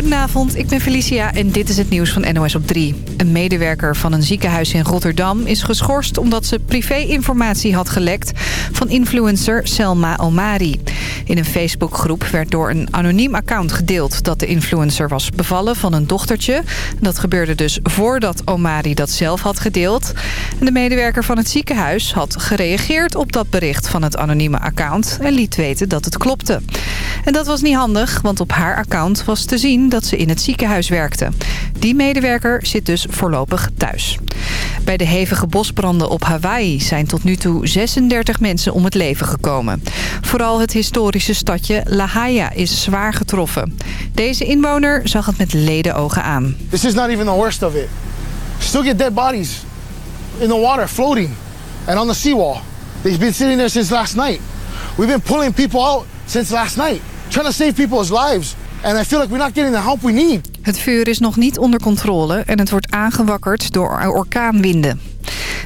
Goedenavond, ik ben Felicia en dit is het nieuws van NOS op 3. Een medewerker van een ziekenhuis in Rotterdam is geschorst... omdat ze privé-informatie had gelekt van influencer Selma Omari. In een Facebookgroep werd door een anoniem account gedeeld... dat de influencer was bevallen van een dochtertje. Dat gebeurde dus voordat Omari dat zelf had gedeeld. De medewerker van het ziekenhuis had gereageerd op dat bericht van het anonieme account... en liet weten dat het klopte. En dat was niet handig, want op haar account was te zien dat ze in het ziekenhuis werkte. Die medewerker zit dus voorlopig thuis. Bij de hevige bosbranden op Hawaii zijn tot nu toe 36 mensen om het leven gekomen. Vooral het historische stadje La Haya is zwaar getroffen. Deze inwoner zag het met ledenogen aan. This is not even the worst of it. Still get dead bodies in the water floating and on the seawall. They've been sitting there since last night. We've been pulling people out since last night, trying to save people's lives. And I feel like we're not getting the help we need. Het vuur is nog niet onder controle en het wordt aangewakkerd door orkaanwinden.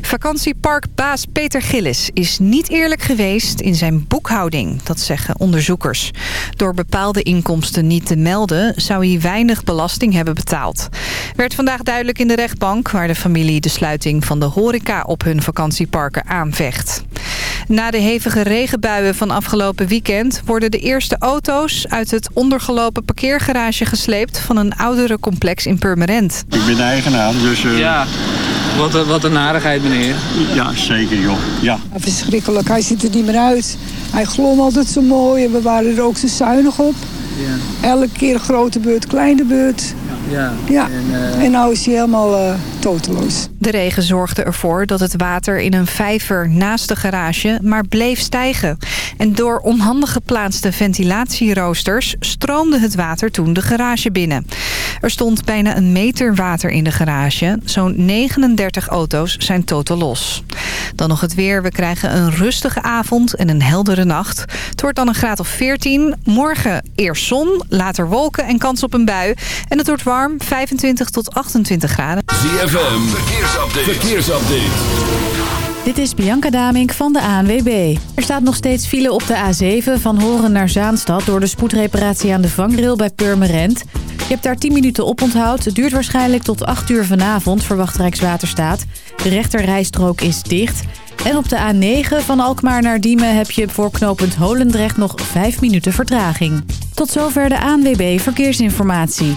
Vakantieparkbaas Peter Gillis is niet eerlijk geweest in zijn boekhouding, dat zeggen onderzoekers. Door bepaalde inkomsten niet te melden zou hij weinig belasting hebben betaald. Werd vandaag duidelijk in de rechtbank waar de familie de sluiting van de horeca op hun vakantieparken aanvecht. Na de hevige regenbuien van afgelopen weekend worden de eerste auto's uit het ondergelopen parkeergarage gesleept van een oudere complex in Purmerend. Ik ben eigenaar, dus... Uh... Ja, wat, een- wat een narigheid meneer. Ja, zeker joh. Ja. Verschrikkelijk, hij ziet er niet meer uit. Hij glom altijd zo mooi en we waren er ook zo zuinig op. Ja, Elke keer grote beurt, kleine beurt. Ja. Ja, En, eh, en nou is hij helemaal eh toteloos. De regen zorgde ervoor dat het water in een vijver naast de garage maar bleef stijgen. En door onhandig geplaatste ventilatieroosters stroomde het water toen de garage binnen. Er stond bijna een meter water in de garage. Zo'n 39 auto's zijn totaal los. Dan nog het weer. We krijgen een rustige avond en een heldere nacht. Het wordt dan een graad of 14. Morgen eerst zon, later wolken en kans op een bui. En het wordt warm, 25 tot 28 graden. ZFM, verkeersupdate. verkeersupdate. Dit is Bianca Damink van de ANWB. Er staat nog steeds file op de A7 van Horen naar Zaanstad... door de spoedreparatie aan de vangrail bij Purmerend. Je hebt daar 10 minuten op onthoud. Het duurt waarschijnlijk tot 8 uur vanavond, verwacht Rijkswaterstaat. De rechterrijstrook is dicht. En op de A9 van Alkmaar naar Diemen heb je voor knooppunt Holendrecht nog 5 minuten vertraging. Tot zover de ANWB Verkeersinformatie.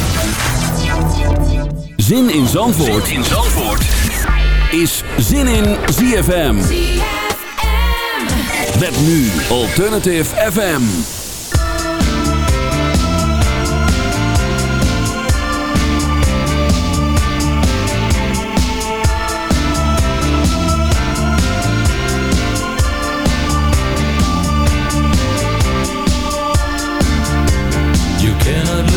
Zin in Zandvoort, in Zandvoort. is Zin in ZFM. Met nu Alternative FM. You cannot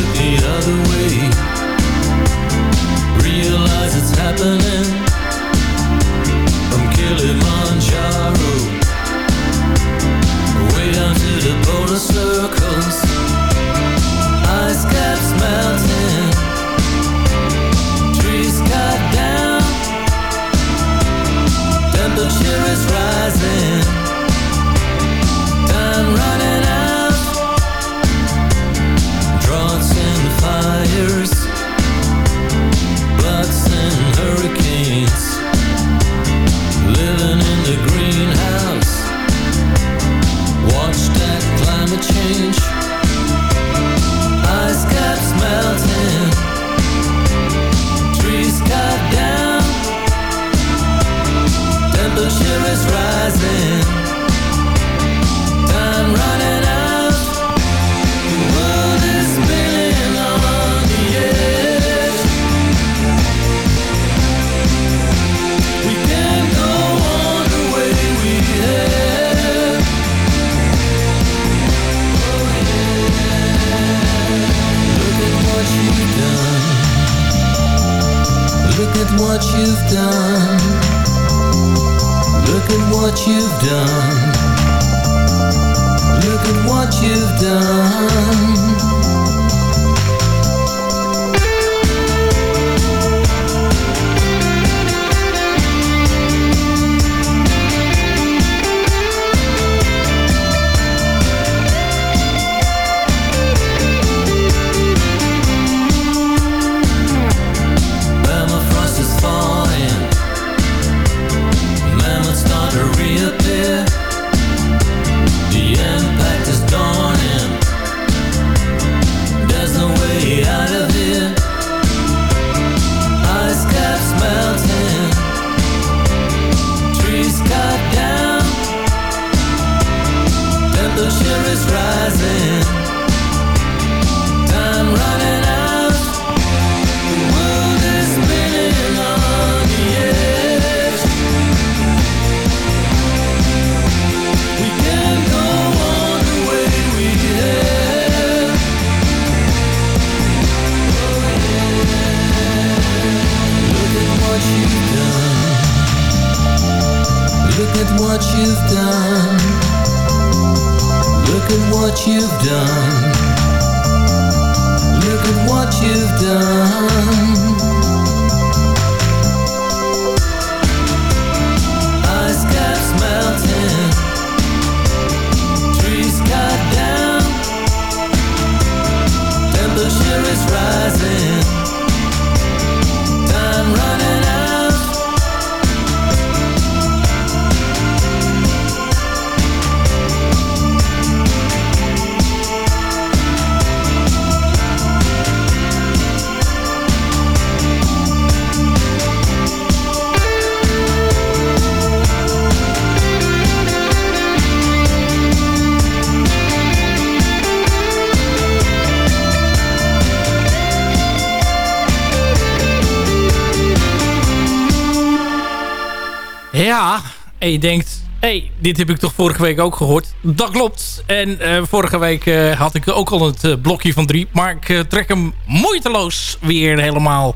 en je denkt... hé, hey, dit heb ik toch vorige week ook gehoord. Dat klopt. En eh, vorige week eh, had ik ook al het eh, blokje van drie. Maar ik trek hem moeiteloos weer helemaal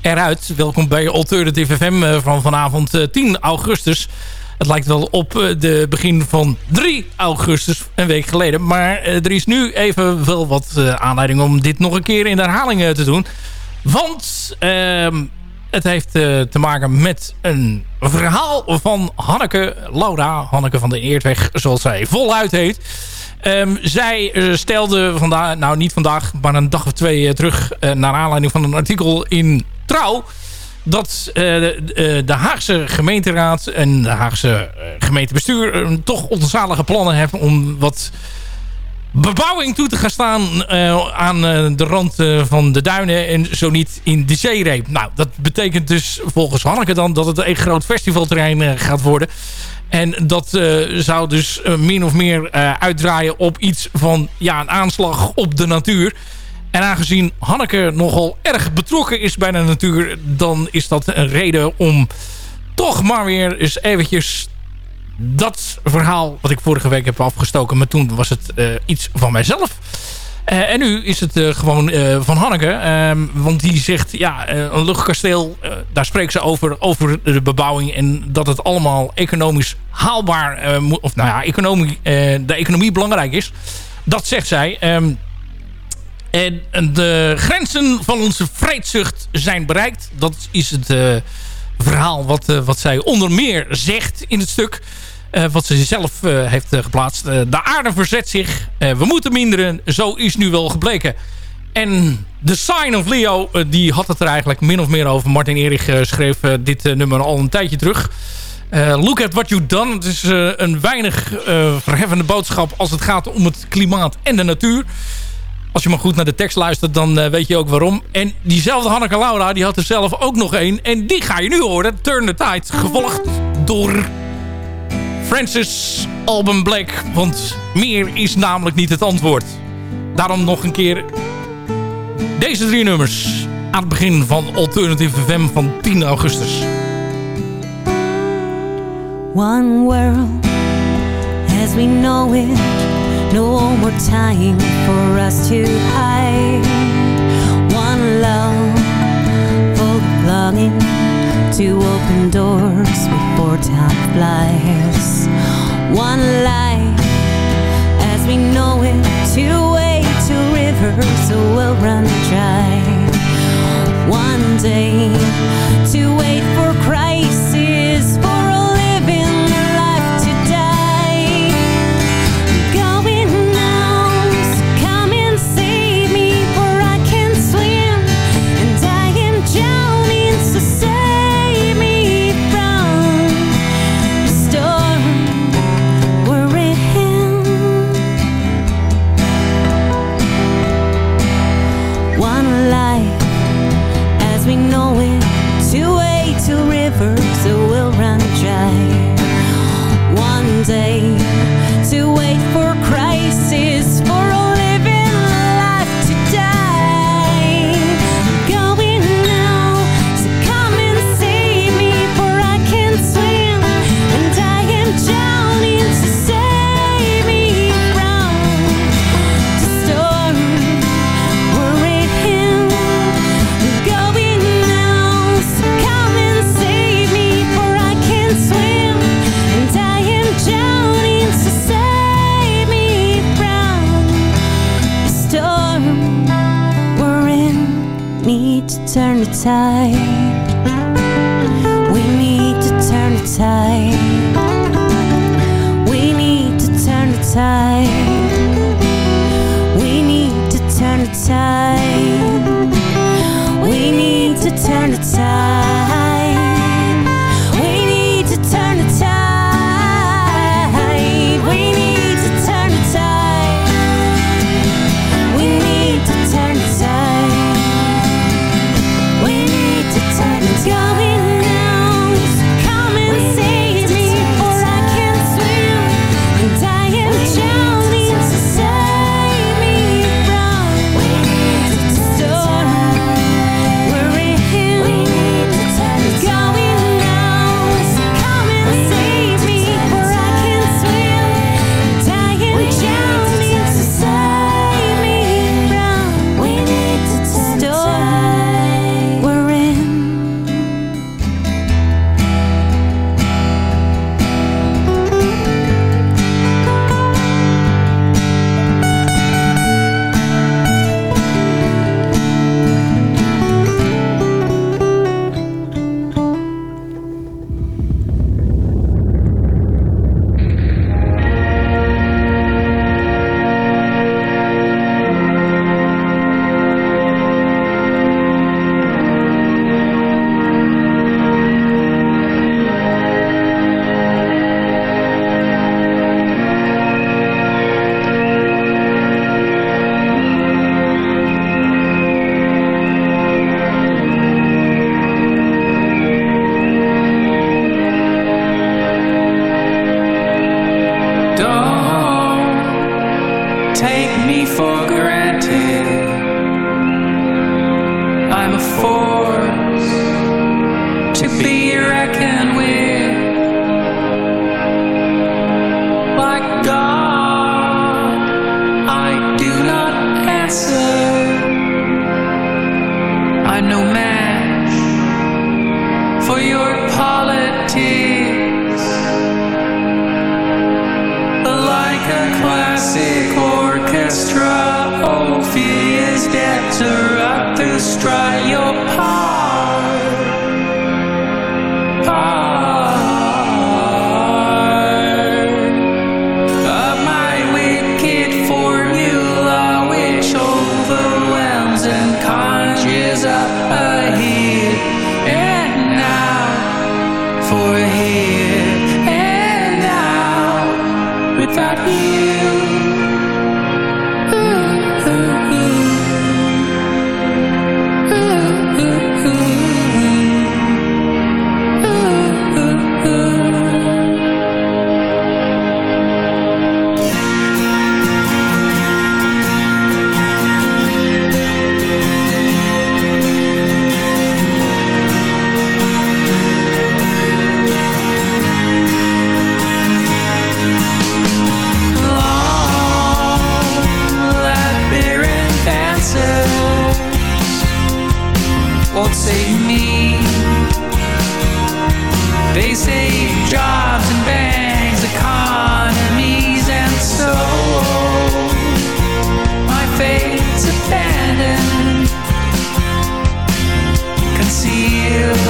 eruit. Welkom bij Alternative FM van vanavond eh, 10 augustus. Het lijkt wel op de begin van 3 augustus, een week geleden. Maar er is nu even wel wat aanleiding om dit nog een keer in herhaling te doen. Want ehm, het heeft eh, te maken met een verhaal van Hanneke Laura. Hanneke van de Eertweg, zoals zij voluit heet. Ehm, zij eh, stelde vandaag, nou niet vandaag, maar een dag of twee eh, terug... naar aanleiding van een artikel in Trouw... dat de, de Haagse gemeenteraad en de Haagse gemeentebestuur... eh, toch onzalige plannen hebben om wat bebouwing toe te gaan staan eh, aan eh, de rand eh, van de duinen en zo niet in de zeereep. Nou, dat betekent dus volgens Hanneke dan dat het een groot festivalterrein gaat worden. En dat zou dus min of meer uitdraaien op iets van ja, een aanslag op de natuur. En aangezien Hanneke nogal erg betrokken is bij de natuur... dan is dat een reden om toch maar weer eens eventjes dat verhaal wat ik vorige week heb afgestoken. Maar toen was het eh, iets van mijzelf. Eh, en nu is het eh, gewoon van Hanneke. Ehm, want die zegt, ja, een luchtkasteel, daar spreekt ze over, over de bebouwing. En dat het allemaal economisch haalbaar, moet- of nou ja, economie, de economie belangrijk is. Dat zegt zij. Ehm, en de grenzen van onze vreedzucht zijn bereikt. Dat is het verhaal wat, eh, wat zij onder meer zegt in het stuk. eh, wat ze zelf eh, heeft geplaatst. De aarde verzet zich. We moeten minderen. Zo is nu wel gebleken. En The Sign of Leo, die had het er eigenlijk min of meer over. Martin Erich schreef dit nummer al een tijdje terug. Look at what you've done. Het is een weinig eh, verheffende boodschap als het gaat om het klimaat en de natuur. Als je maar goed naar de tekst luistert, dan eh, weet je ook waarom. En diezelfde Hanneke Laura, die had er zelf ook nog één. En die ga je nu horen. Turn the Tide. Gevolgd door Francis Alban Black. Want meer is namelijk niet het antwoord. Daarom nog een keer deze drie nummers. Aan het begin van Alternative FM van 10 augustus. One world as we know it, No more time for us to hide. One love, full of longing to open doors before time flies. One life, as we know it, to wait so rivers will run dry. One day, to wait for won't save me. They save jobs and banks, economies, and so my fate's abandoned, concealed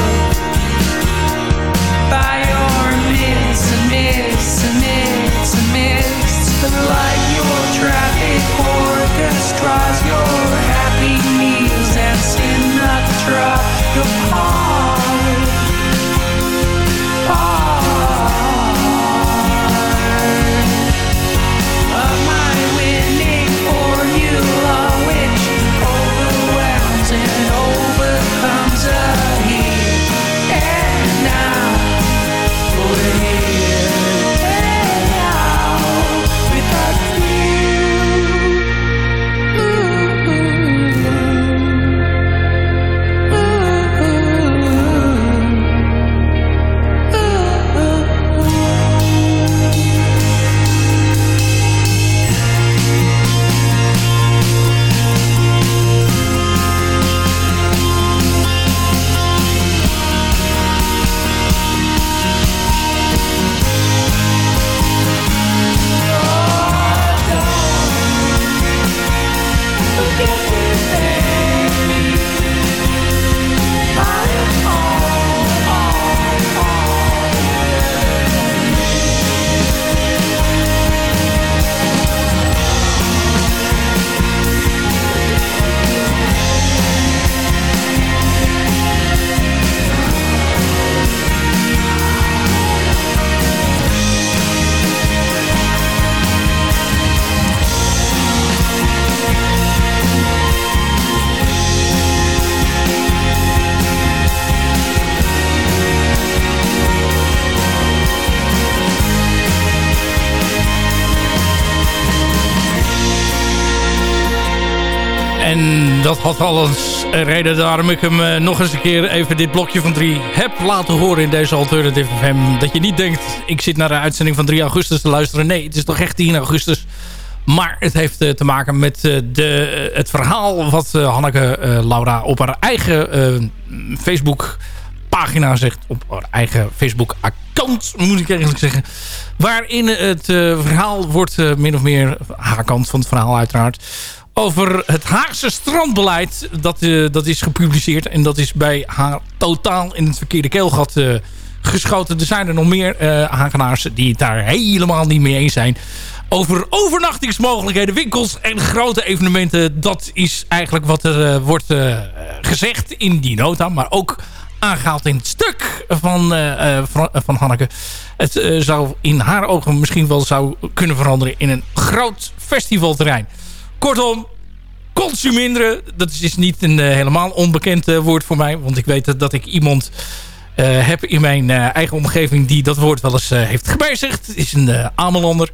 by your myths and myths and myths and myths. The light, your traffic orchestra. Had al reden daarom ik hem eh, nog eens een keer even dit blokje van 3 heb laten horen in deze Alternative FM. Dat je niet denkt, ik zit naar de uitzending van 3 augustus te luisteren. Nee, het is toch echt 10 augustus. Maar het heeft eh, te maken met eh, de, het verhaal wat Hanneke Laura op haar eigen Facebook pagina zegt. Op haar eigen Facebook account moet ik eigenlijk zeggen. Waarin het verhaal wordt min of meer, haar kant van het verhaal uiteraard over het Haagse strandbeleid. Dat, eh, dat is gepubliceerd. En dat is bij haar totaal in het verkeerde keelgat eh, geschoten. Er zijn er nog meer eh Hagenaars die het daar helemaal niet mee eens zijn. Over overnachtingsmogelijkheden, winkels en grote evenementen. Dat is eigenlijk wat er wordt gezegd in die nota. Maar ook aangehaald in het stuk van, van, van Hanneke. Het zou in haar ogen misschien wel zou kunnen veranderen in een groot festivalterrein. Kortom, consuminderen, dat is niet een eh, helemaal onbekend eh, woord voor mij. Want ik weet dat, ik iemand eh, heb in mijn eigen omgeving die dat woord wel eens heeft gebezigd. Is een Amelander.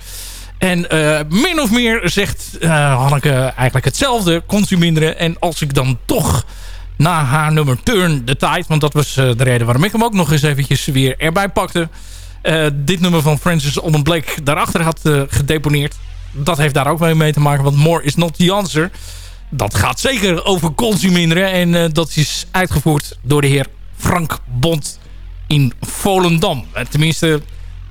En min of meer zegt Hanneke eigenlijk hetzelfde, consuminderen. En als ik dan toch na haar nummer Turn the Tide, want dat was de reden waarom ik hem ook nog eens eventjes weer erbij pakte. dit nummer van Francis Alban Blake daarachter had gedeponeerd. Dat heeft daar ook mee, te maken, want more is not the answer. Dat gaat zeker over consuminderen. En eh, dat is uitgevoerd door de heer Frank Bond in Volendam. Eh, tenminste,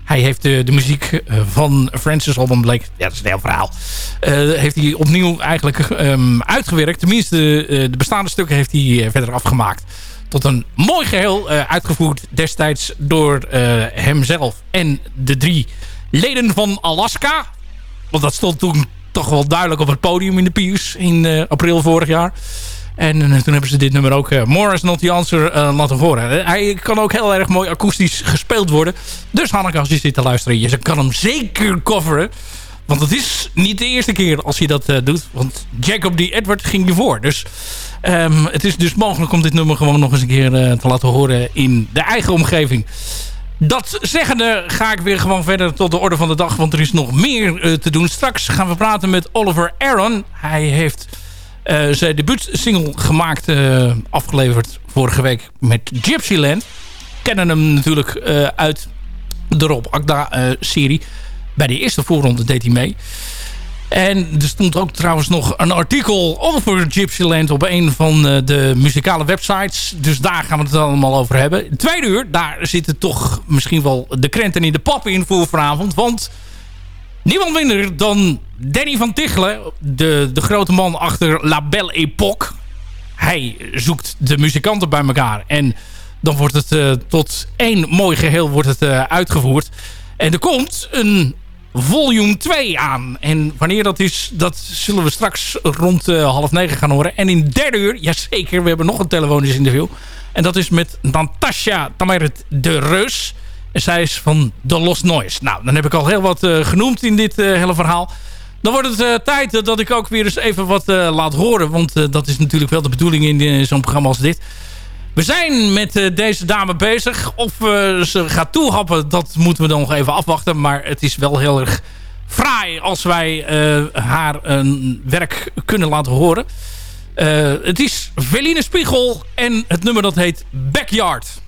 hij heeft de, de muziek eh, van Francis Alban Blake... Ja, dat is een heel verhaal. heeft hij opnieuw eigenlijk ehm, uitgewerkt. Tenminste, eh, de bestaande stukken heeft hij verder afgemaakt. Tot een mooi geheel eh, uitgevoerd destijds door hemzelf en de drie leden van Alaska. Want dat stond toen toch wel duidelijk op het podium in de Pius in eh, april vorig jaar. En eh, toen hebben ze dit nummer ook, uh, More is not the answer, eh, laten horen. Hij kan ook heel erg mooi akoestisch gespeeld worden. Dus Hanneke, als je zit te luisteren, je kan hem zeker coveren. Want het is niet de eerste keer als je dat eh, doet. Want Jacob D. Edward ging je voor. Dus ehm, het is dus mogelijk om dit nummer gewoon nog eens een keer eh, te laten horen in de eigen omgeving. Dat zeggende ga ik weer gewoon verder tot de orde van de dag. Want er is nog meer eh, te doen. Straks gaan we praten met Oliver Aaron. Hij heeft eh, zijn debuutsingle gemaakt. eh, afgeleverd vorige week met Gypsyland. Kennen hem natuurlijk uit de Rob Akda eh, serie. Bij de eerste voorronde deed hij mee. En er stond ook trouwens nog een artikel over Gypsyland op een van eh, de muzikale websites. Dus daar gaan we het allemaal over hebben. Tweede uur, daar zitten toch misschien wel de krenten in de pap in voor vanavond. Want niemand minder dan Danny van Tichelen, de, de grote man achter La Belle Époque. Hij zoekt de muzikanten bij elkaar en dan wordt het eh, tot één mooi geheel wordt het, eh, uitgevoerd. En er komt een volume 2 aan. En wanneer dat is, dat zullen we straks rond eh, half negen gaan horen. En in derde uur, jazeker, we hebben nog een telefonisch interview. En dat is met Natasja Tameret de Reus. En zij is van The Lost Noise. Nou, dan heb ik al heel wat eh, genoemd in dit eh, hele verhaal. Dan wordt het tijd dat ik ook weer eens even wat laat horen. Want dat is natuurlijk wel de bedoeling in zo'n programma als dit. We zijn met eh, deze dame bezig. Of eh, ze gaat toehappen, dat moeten we dan nog even afwachten. Maar het is wel heel erg fraai als wij eh, haar een werk kunnen laten horen. Het is Veline Spiegel en het nummer dat heet Backyard.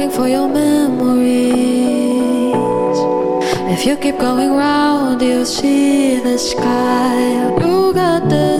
Looking for your memories. If you keep going round, you'll see the sky. You got desires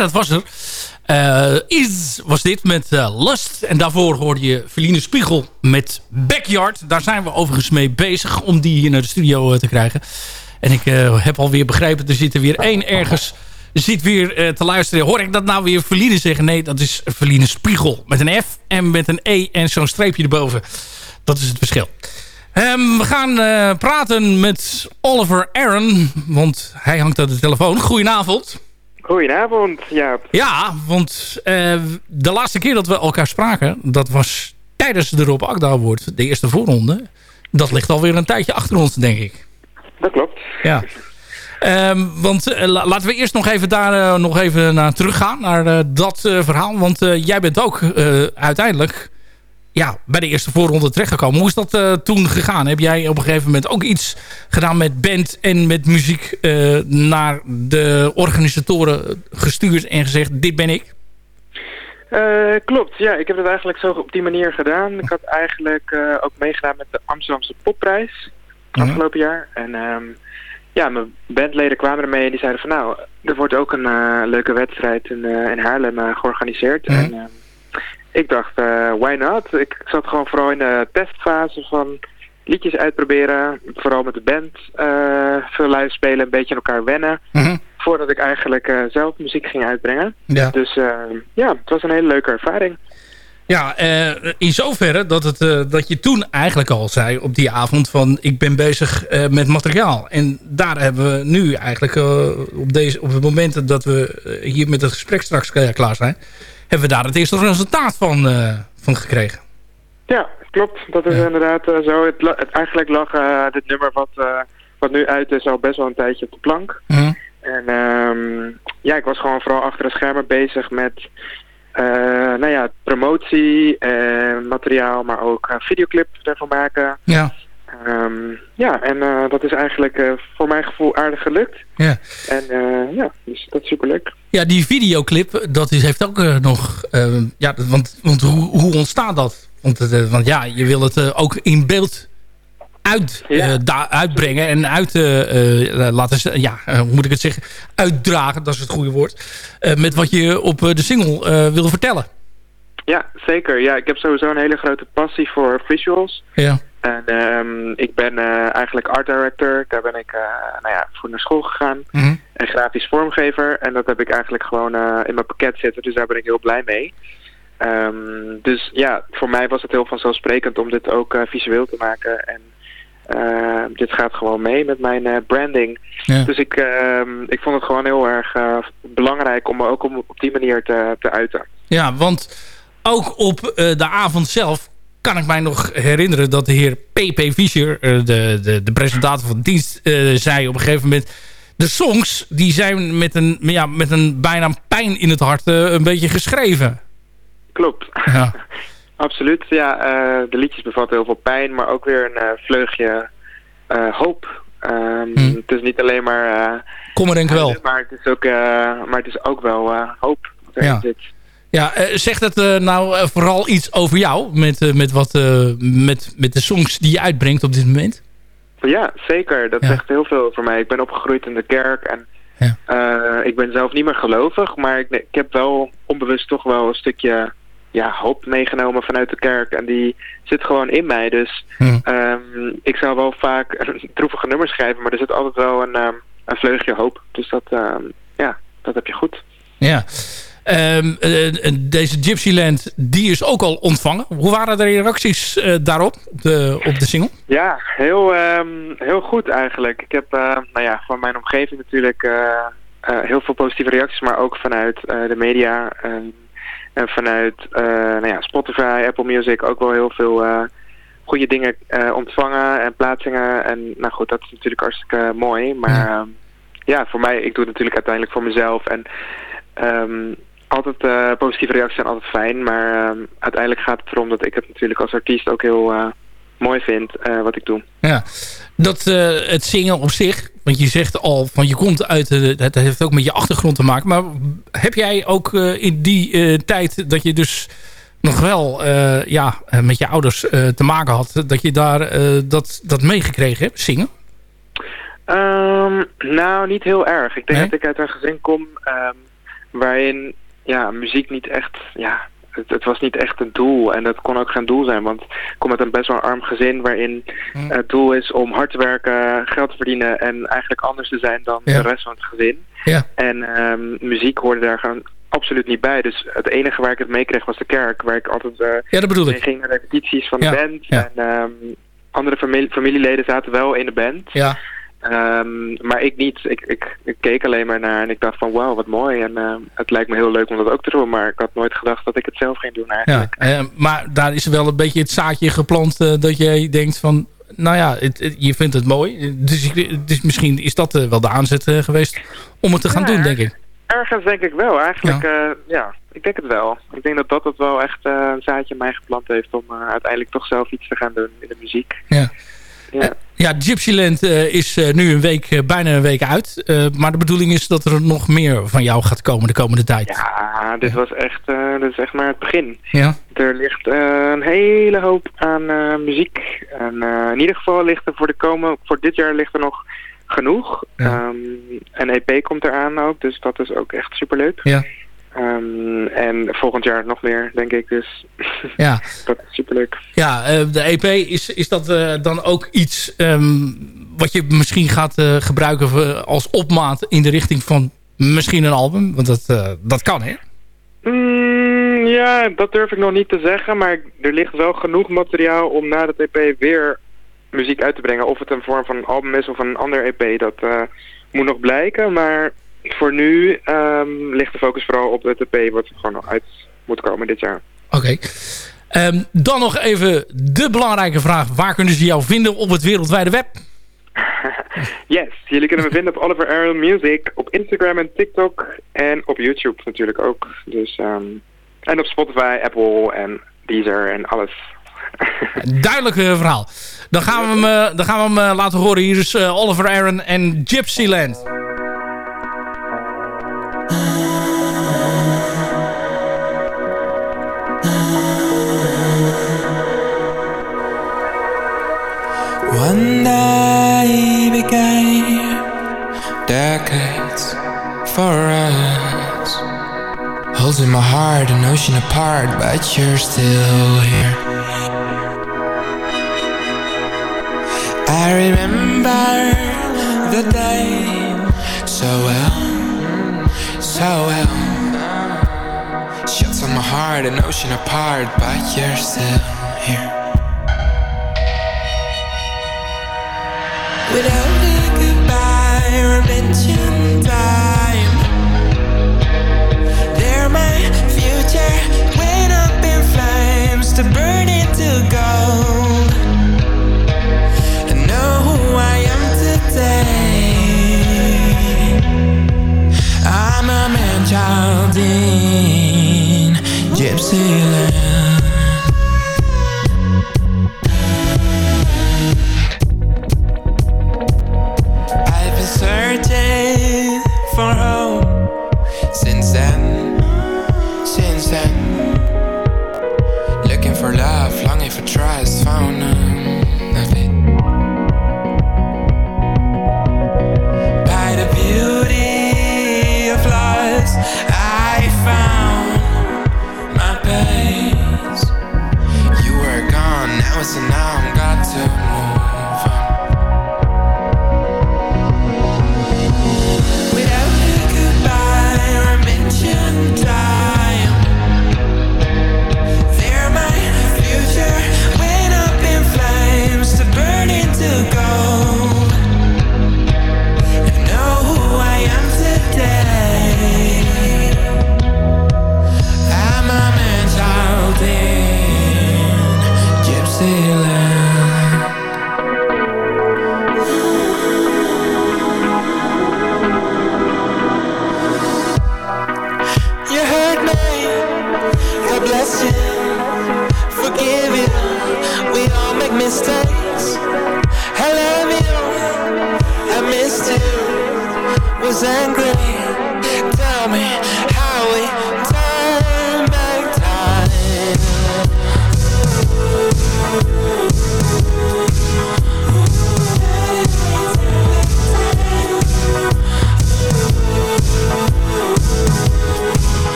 dat was er. Eh, is was dit met eh, Lust. En daarvoor hoorde je Feline Spiegel met Backyard. Daar zijn we overigens mee bezig om die hier naar de studio eh, te krijgen. En ik heb alweer begrepen, er zit er weer één ergens zit weer te luisteren. Hoor ik dat nou weer Feline zeggen? Nee, dat is Feline Spiegel. Met een F en met een E en zo'n streepje erboven. Dat is het verschil. Ehm, we gaan praten met Oliver Aaron. Want hij hangt aan de telefoon. Goedenavond. Goedenavond, Jaap. Ja, want eh, de laatste keer dat we elkaar spraken... dat was tijdens de Rob Akda Award, de eerste voorronde. Dat ligt alweer een tijdje achter ons, denk ik. Dat klopt. Ja. Ehm, want eh, la- laten we eerst nog even daar eh, nog even naar teruggaan. Naar dat verhaal. Want jij bent ook uiteindelijk ja, bij de eerste voorronde terechtgekomen. Hoe is dat eh, toen gegaan? Heb jij op een gegeven moment ook iets gedaan met band en met muziek... eh, naar de organisatoren gestuurd en gezegd, dit ben ik? Eh, klopt, ja. Ik heb het eigenlijk zo op die manier gedaan. Ik had eigenlijk ook meegedaan met de Amsterdamse Popprijs afgelopen jaar. En ehm, ja, mijn bandleden kwamen ermee en die zeiden van nou, er wordt ook een leuke wedstrijd in, in Haarlem georganiseerd. En ehm, ik dacht, eh, why not? Ik zat gewoon vooral in de testfase van liedjes uitproberen. Vooral met de band eh, veel live spelen, een beetje aan elkaar wennen. Voordat ik eigenlijk eh, zelf muziek ging uitbrengen. Ja. Dus ja, het was een hele leuke ervaring. Ja, in zoverre dat, het, dat je toen eigenlijk al zei op die avond van ik ben bezig met materiaal. En daar hebben we nu eigenlijk op, deze, op het moment dat we hier met het gesprek straks klaar zijn, hebben we daar het eerste resultaat van, eh, van gekregen. Ja, klopt. Dat is inderdaad eh, zo. Het, het, eigenlijk lag eh, dit nummer wat, wat nu uit is al best wel een tijdje op de plank. En ehm, ja, ik was gewoon vooral achter de schermen bezig met nou ja, promotie en materiaal, maar ook eh, videoclip ervan maken. Ja. Ehm, ja, en eh, dat is eigenlijk eh, voor mijn gevoel aardig gelukt. Ja. En eh, ja, dus dat is superleuk. Ja, die videoclip, dat is, heeft ook nog... eh, ja, want, want hoe, hoe ontstaat dat? Want, want ja, je wil het ook in beeld uit, da- uitbrengen en uit laten ja, hoe moet ik het zeggen, uitdragen, dat is het goede woord. met wat je op de single wil vertellen. Ja, zeker. Ja, ik heb sowieso een hele grote passie voor visuals. Ja. En ehm, ik ben eh, eigenlijk art director. Daar ben ik eh, nou ja, voor naar school gegaan. Mhm. En grafisch vormgever. En dat heb ik eigenlijk gewoon eh, in mijn pakket zitten. Dus daar ben ik heel blij mee. Ehm, dus ja, voor mij was het heel vanzelfsprekend om dit ook visueel te maken. En dit gaat gewoon mee met mijn branding. Ja. Dus ik, ehm, ik vond het gewoon heel erg belangrijk om me ook om, op die manier te, te uiten. Ja, want ook op de avond zelf kan ik mij nog herinneren dat de heer P.P. Fischer, eh, de, de, de presentator van de dienst, eh, zei op een gegeven moment... de songs die zijn met een, ja, met een bijna pijn in het hart eh, een beetje geschreven. Klopt. Ja. Absoluut. Ja, de liedjes bevatten heel veel pijn, maar ook weer een vleugje hoop. Ehm, Het is niet alleen maar... eh, Kommer en kwel. maar het is ook, maar het is ook wel hoop Ja. zit. Ja, eh, zegt het eh, nou eh, vooral iets over jou met, met, wat, met, met de songs die je uitbrengt op dit moment? Ja, zeker. Dat Ja. zegt heel veel voor mij. Ik ben opgegroeid in de kerk en eh, ik ben zelf niet meer gelovig, maar ik, ik heb wel onbewust toch wel een stukje ja, hoop meegenomen vanuit de kerk. En die zit gewoon in mij. Dus ehm, ik zou wel vaak droevige nummers schrijven, maar er zit altijd wel een, ehm, een vleugje hoop. Dus dat, ehm, ja, dat heb je goed. Ja. Ehm, eh, deze Gypsyland, die is ook al ontvangen. Hoe waren de reacties eh, daarop, op de, op de single? Ja, heel, ehm, heel goed eigenlijk. Ik heb nou ja, van mijn omgeving natuurlijk heel veel positieve reacties, maar ook vanuit de media en, en vanuit eh, nou ja, Spotify, Apple Music ook wel heel veel goede dingen ontvangen en plaatsingen. En nou goed, dat is natuurlijk hartstikke mooi. Maar ehm, ja, voor mij, ik doe het natuurlijk uiteindelijk voor mezelf. En ehm, altijd eh, positieve reacties zijn altijd fijn. Maar ehm, uiteindelijk gaat het erom dat ik het natuurlijk als artiest ook heel eh, mooi vind eh, wat ik doe. Ja, dat het zingen op zich, want je zegt al van je komt uit, de, het heeft ook met je achtergrond te maken. Maar heb jij ook in die tijd dat je dus nog wel ja, met je ouders te maken had, dat je daar dat, dat meegekregen hebt, zingen? Ehm, nou, niet heel erg. Ik denk Nee? dat ik uit een gezin kom ehm, waarin ja, muziek niet echt... Ja, het, het was niet echt een doel en dat kon ook geen doel zijn. Want ik kom uit een best wel arm gezin waarin het doel is om hard te werken, geld te verdienen en eigenlijk anders te zijn dan Ja. de rest van het gezin. Ja. En ehm, muziek hoorde daar gewoon absoluut niet bij. Dus het enige waar ik het meekreeg was de kerk, waar ik altijd eh Ja, dat bedoel ik. mee ging naar repetities van Ja, de band. En ehm, andere familie, familieleden zaten wel in de band. Ja. Ehm, maar ik niet. Ik, ik, ik keek alleen maar naar en ik dacht van wauw, wat mooi. En ehm, het lijkt me heel leuk om dat ook te doen. Maar ik had nooit gedacht dat ik het zelf ging doen Ja, eigenlijk. eh, maar daar is wel een beetje het zaadje geplant eh, dat jij denkt van... Nou ja, het, het- je vindt het mooi. Dus, dus misschien is dat eh, wel de aanzet eh, geweest om het te gaan Ja. doen, denk ik. Ergens denk ik wel. Eigenlijk, ja. ja, ik denk het wel. Ik denk dat dat het wel echt eh, een zaadje in mij geplant heeft om eh, uiteindelijk toch zelf iets te gaan doen in de muziek. Ja. Ja. Ja, Gypsyland eh, is eh, nu een week, eh, bijna een week uit. Maar de bedoeling is dat er nog meer van jou gaat komen de komende tijd. Ja, dit was echt, dit is echt maar het begin. Ja. Er ligt een hele hoop aan muziek. En in ieder geval ligt er voor, de komen, voor dit jaar ligt er nog genoeg. Ehm, een EP komt eraan ook, dus dat is ook echt superleuk. Ja. Ehm, en volgend jaar nog meer, denk ik. Dus Ja. dat is superleuk. Ja, eh, de EP, is, is dat eh, dan ook iets ehm, wat je misschien gaat eh, gebruiken als opmaat in de richting van misschien een album? Want dat, dat kan, hè? Mm, ja, dat durf ik nog niet te zeggen. Maar er ligt wel genoeg materiaal om na de EP weer muziek uit te brengen. Of het een vorm van een album is of een ander EP, dat moet nog blijken. Maar voor nu ehm, ligt de focus vooral op het EP wat gewoon nog uit moet komen dit jaar. Oké. Ehm, dan nog even de belangrijke vraag. Waar kunnen ze jou vinden op het wereldwijde web? Yes, jullie kunnen me vinden op Oliver Aaron Music, op Instagram en TikTok en op YouTube natuurlijk ook. Dus, ehm, en op Spotify, Apple en Deezer en alles. Duidelijk eh, verhaal. Dan gaan we hem, eh, dan gaan we hem eh, laten horen. Hier is Oliver Aaron en Gypsyland. For us. Holding my heart an ocean apart, but you're still here. I remember the day so well, so well. Shots on my heart an ocean apart, but you're still here. Without a goodbye or mention to burn gold. I know who I am today. I'm a man child gypsy land.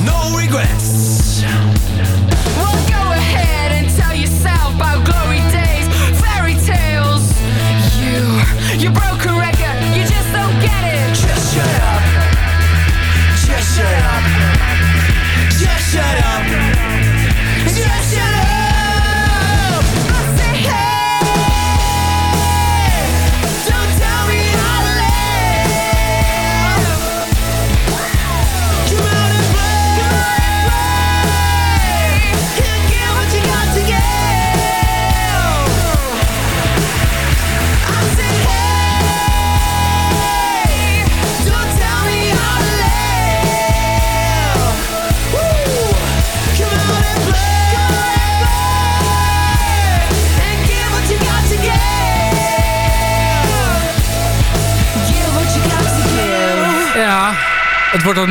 No regrets.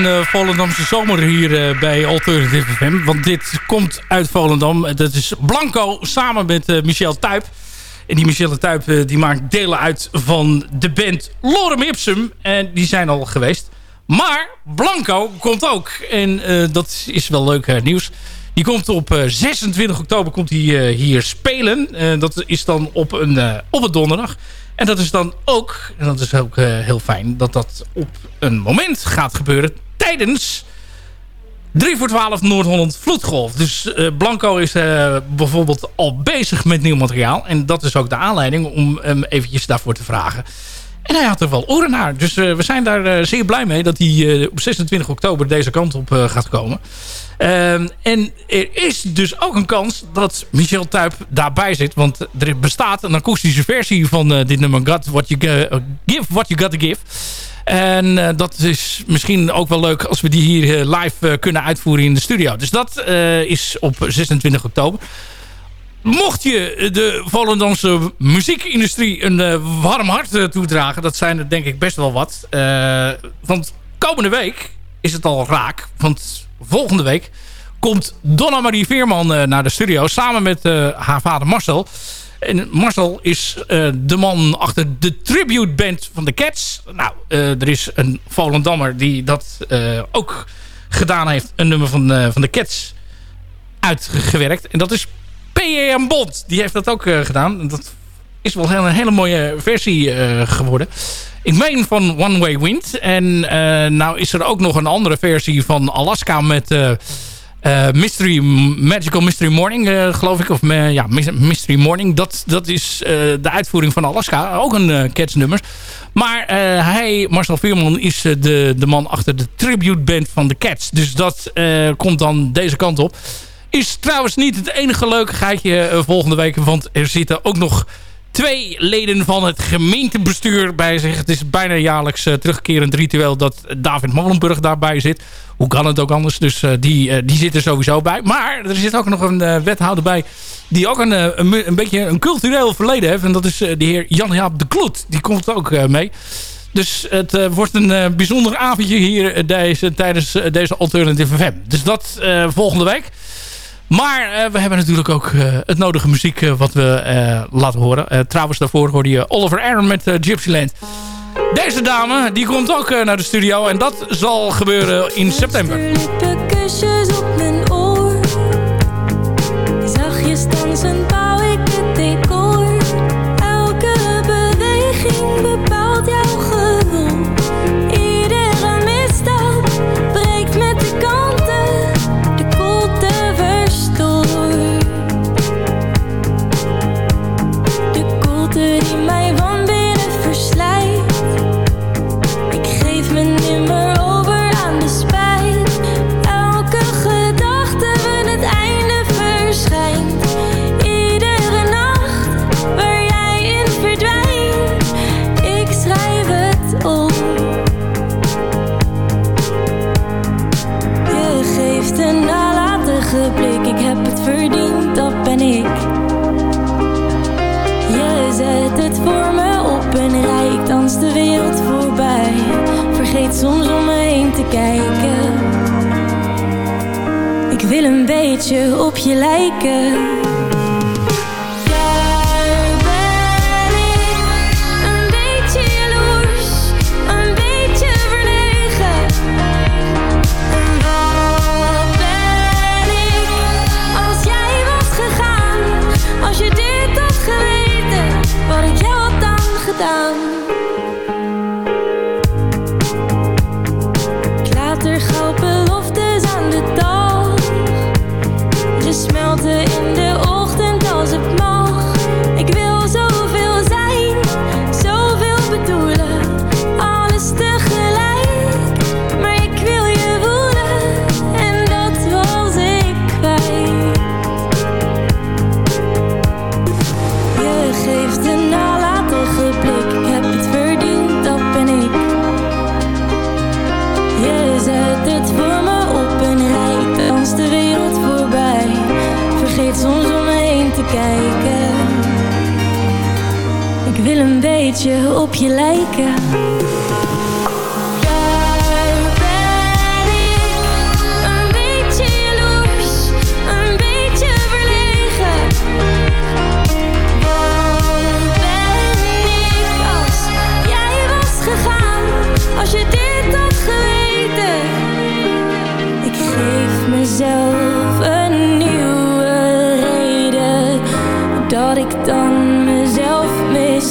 Een uh, Volendamse zomer hier uh, bij Alternative FM. Want dit komt uit Volendam. Dat is Blanco samen met uh, Michel Tuyp. En die Michelle Tuyp die maakt delen uit van de band Lorem Ipsum. En die zijn al geweest. Maar Blanco komt ook. En dat is wel leuk nieuws. Die komt op 26 oktober komt hij, hier spelen. dat is dan op een, op een donderdag. En dat is dan ook, en dat is ook heel fijn... dat dat op een moment gaat gebeuren tijdens 3 voor 12 Noord-Holland Vloedgolf. Dus uh, Blanco is uh, bijvoorbeeld al bezig met nieuw materiaal. En dat is ook de aanleiding om hem eventjes daarvoor te vragen. En hij had er wel oren naar. Dus we zijn daar zeer blij mee dat hij op 26 oktober deze kant op gaat komen. Um, en er is dus ook een kans dat Michel Tuyp daarbij zit. Want er bestaat een akoestische versie van dit nummer... Got what you give what you got to give. En dat is misschien ook wel leuk als we die hier live kunnen uitvoeren in de studio. Dus dat is op 26 oktober. Mocht je de Volendamse muziekindustrie een warm hart toedragen... dat zijn er denk ik best wel wat. want komende week is het al raak. Want volgende week komt Donna Marie Veerman naar de studio. Samen met haar vader Marcel. En Marcel is de man achter de tribute band van de Cats. Nou, er is een Volendammer die dat ook gedaan heeft. Een nummer van, van de Cats uitgewerkt. En dat is P.E.M. Bond. Die heeft dat ook gedaan. Dat is wel een hele mooie versie geworden. Ik meen van One Way Wind. En uh, nou is er ook nog een andere versie van Alaska met... Mystery, Magical Mystery Morning, geloof ik. Of ja, Mystery Morning. Dat, dat is de uitvoering van Alaska. Ook een Cats nummer. Maar hij, Marcel Veerman, is de, de man achter de tribute band van de Cats. Dus dat komt dan deze kant op. Is trouwens niet het enige leuke geitje volgende week. Want er zitten ook nog twee leden van het gemeentebestuur bij zich. Het is bijna jaarlijks uh, terugkerend ritueel dat David Molenburg daarbij zit. Hoe kan het ook anders? Dus uh, die, die zit er sowieso bij. Maar er zit ook nog een wethouder bij die ook een, een, een, beetje een cultureel verleden heeft. En dat is de heer Jan-Jaap de Kloet. Die komt ook mee. Dus het wordt een bijzonder avondje hier deze, tijdens deze Alternative FM. Dus dat volgende week. Maar uh, we hebben natuurlijk ook uh, het nodige muziek uh, wat we laten horen. trouwens, daarvoor hoorde je Oliver Aaron met Gypsyland. Deze dame, die komt ook naar de studio. En dat zal gebeuren in september. kusjes op mijn oor. Op je lijken. Een beetje op je lijken.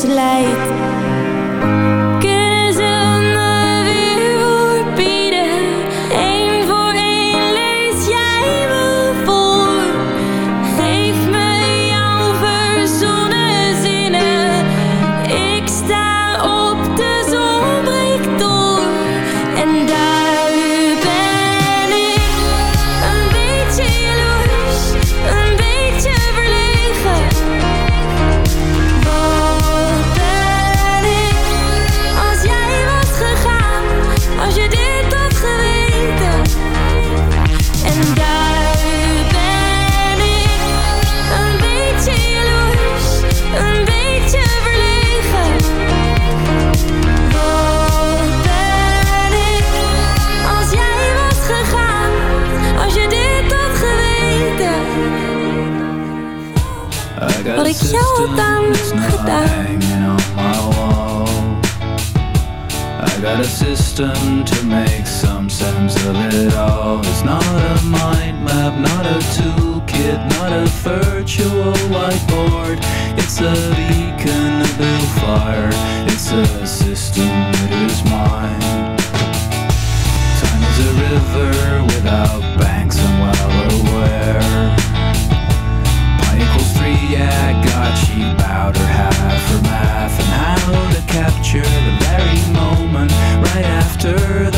Slijt. Kunnen system to make some sense of it all. It's not a mind map, not a toolkit, not a virtual whiteboard. It's a beacon, a bill fire. It's a system that is mine. Time is a river without banks, I'm well aware. Pi equals three, yeah, got cheap powder half for math and how to capture after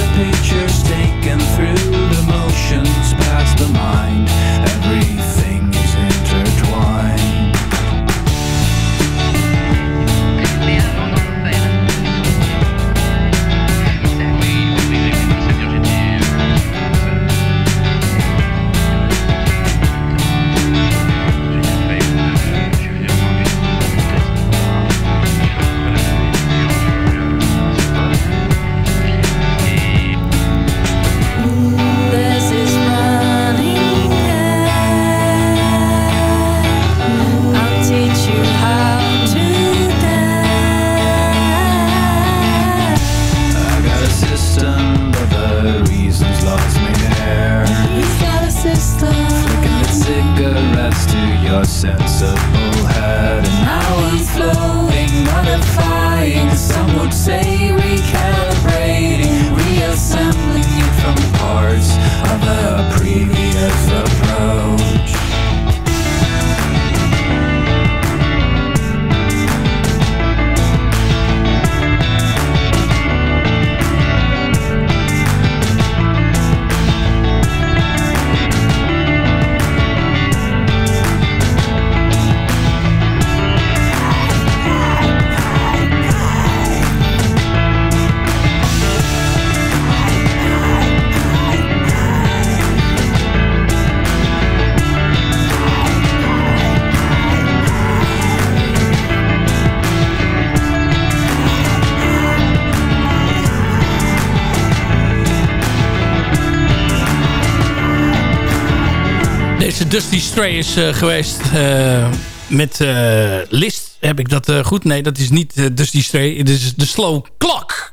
Dusty Stray is eh, geweest eh, met eh, List. Heb ik dat goed? Nee, dat is niet Dusty Stray. Het is de Slow Clock.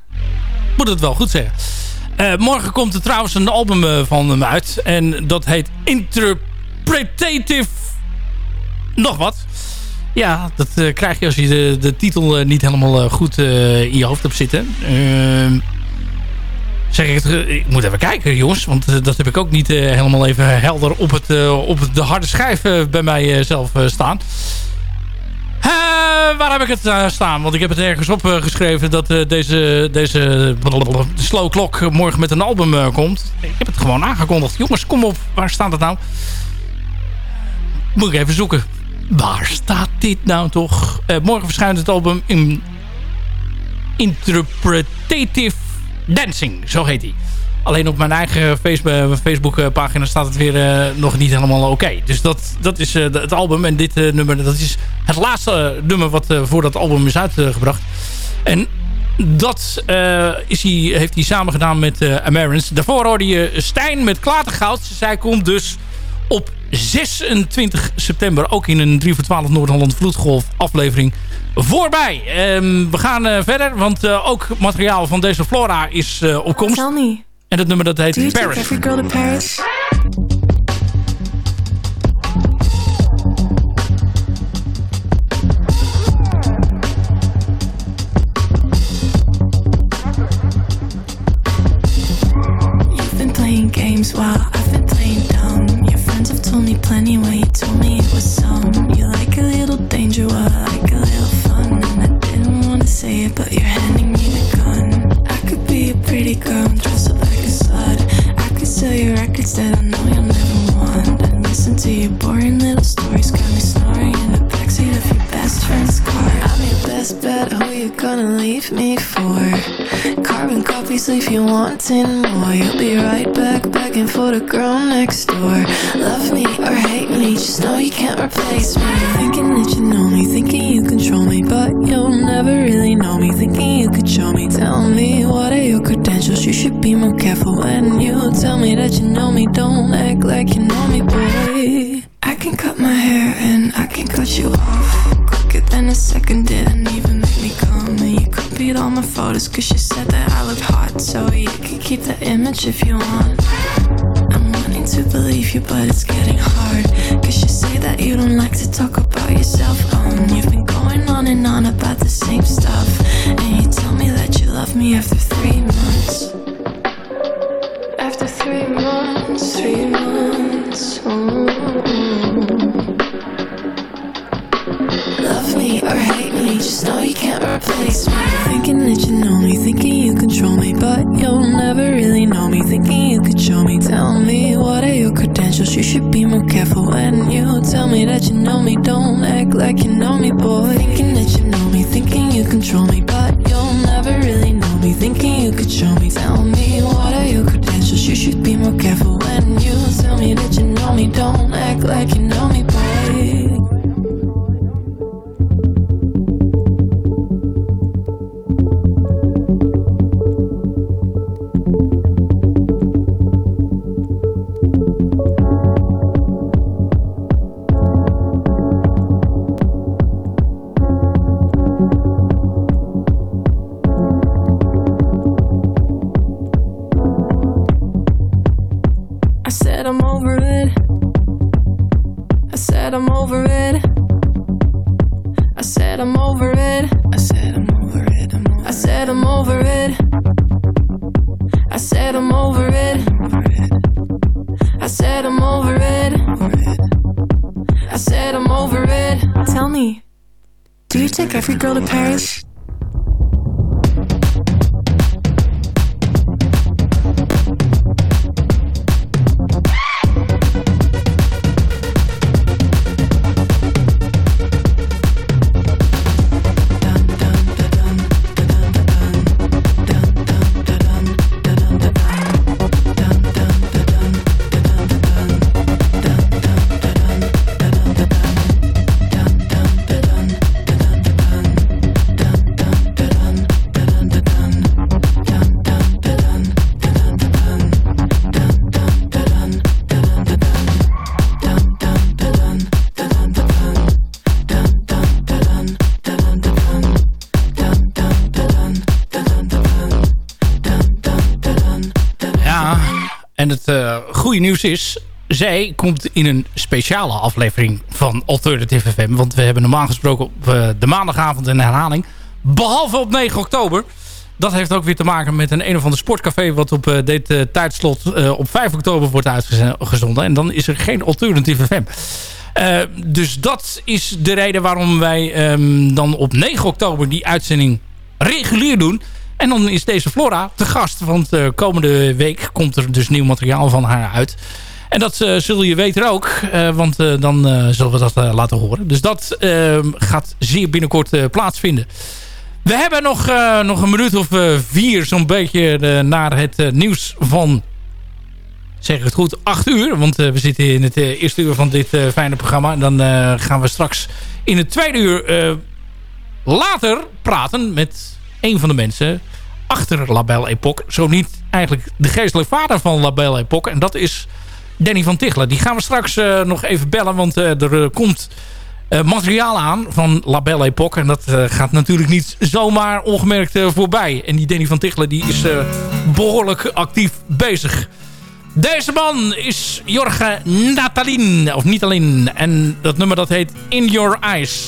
Moet het wel goed zeggen. Morgen komt er trouwens een album van hem uit. En dat heet Interpretative... Nog wat. Ja, dat krijg je als je de, de titel niet helemaal goed in je hoofd hebt zitten. Zeg ik, het, ik moet even kijken jongens, want eh, dat heb ik ook niet eh, helemaal even helder op, het, eh, op de harde schijf bij mij zelf staan. Waar heb ik het staan? Want ik heb het ergens opgeschreven dat eh, deze, deze slow klok morgen met een album komt. Ik heb het gewoon aangekondigd. Jongens, kom op. Waar staat het nou? Moet ik even zoeken. Waar staat dit nou toch? Morgen verschijnt het album in Interpretative Dancing. Zo heet hij. Alleen op mijn eigen Facebook pagina staat het weer eh, nog niet helemaal oké. Dus dat, dat is eh, het album. En dit eh, nummer dat is het laatste eh, nummer wat eh, voor dat album is uitgebracht. En dat eh, is hij, heeft hij samen gedaan met uh. Daarvoor hoorde je Stijn met Klatergoud. Zij komt dus op 26 september ook in een 3 voor 12 Noord-Holland Vloedgolf aflevering voorbij. Ehm, we gaan eh, verder, want eh, ook materiaal van deze Flora is eh, op komst. Tell me, En het nummer dat heet Paris. Wanting more. You'll be right back, begging for the girl next door. Love me or hate me, just know you can't replace me. Thinking that you know me, thinking you control me, but you'll never really know me. Thinking you could show me, tell me what are your credentials? You should be more careful when you tell me that you know me. Don't act like you know me, boy. I can cut my hair and I can cut you off quicker than a second didn't even make me come and you copied all my photos cause you said that I look hot so you can keep that image if you want. I'm wanting to believe you but it's getting hard. Cause you say that you don't like to talk about yourself. Um, you've been going on and on about the same stuff. And you tell me that you love me after three months. After three months three months Thinking you could show me, tell me what are your credentials? You should be more careful when you tell me that you know me. Don't act like you know me, boy. Thinking that you know me, thinking you control me, but you'll never really know me. Thinking you could show me, tell me what are your credentials? You should be more careful when you tell me that you know me. Don't act like you know is... zij komt in een speciale aflevering van Alternative FM. Want we hebben normaal gesproken op eh, de maandagavond een herhaling. Behalve op 9 oktober. Dat heeft ook weer te maken met een een of ander sportcafé... wat op eh, dit eh, tijdslot op 5 oktober wordt uitgezonden. En dan is er geen Alternative FM. Dus dat is de reden waarom wij ehm, dan op 9 oktober die uitzending regulier doen. En dan is deze Flora te gast. Want uh, komende week komt er dus nieuw materiaal van haar uit. En dat uh, zul je weten ook. Uh, want dan zullen we dat laten horen. Dus dat ehm, gaat zeer binnenkort plaatsvinden. We hebben nog, nog een minuut of vier zo'n beetje naar het nieuws van... Zeg ik het goed, acht uur. Want we zitten in het eerste uur van dit fijne programma. En dan gaan we straks in het tweede uur later praten met een van de mensen achter Label Epoch. Zo niet eigenlijk de geestelijke vader van Label Epoch. En dat is Danny van Tichelen. Die gaan we straks uh, nog even bellen. Want uh, er uh, komt materiaal aan van Label Epoch. En dat gaat natuurlijk niet zomaar ongemerkt voorbij. En die Danny van Tichelen die is behoorlijk actief bezig. Deze man is Jorge Natalin. Of Nitalin. En dat nummer dat heet In Your Eyes.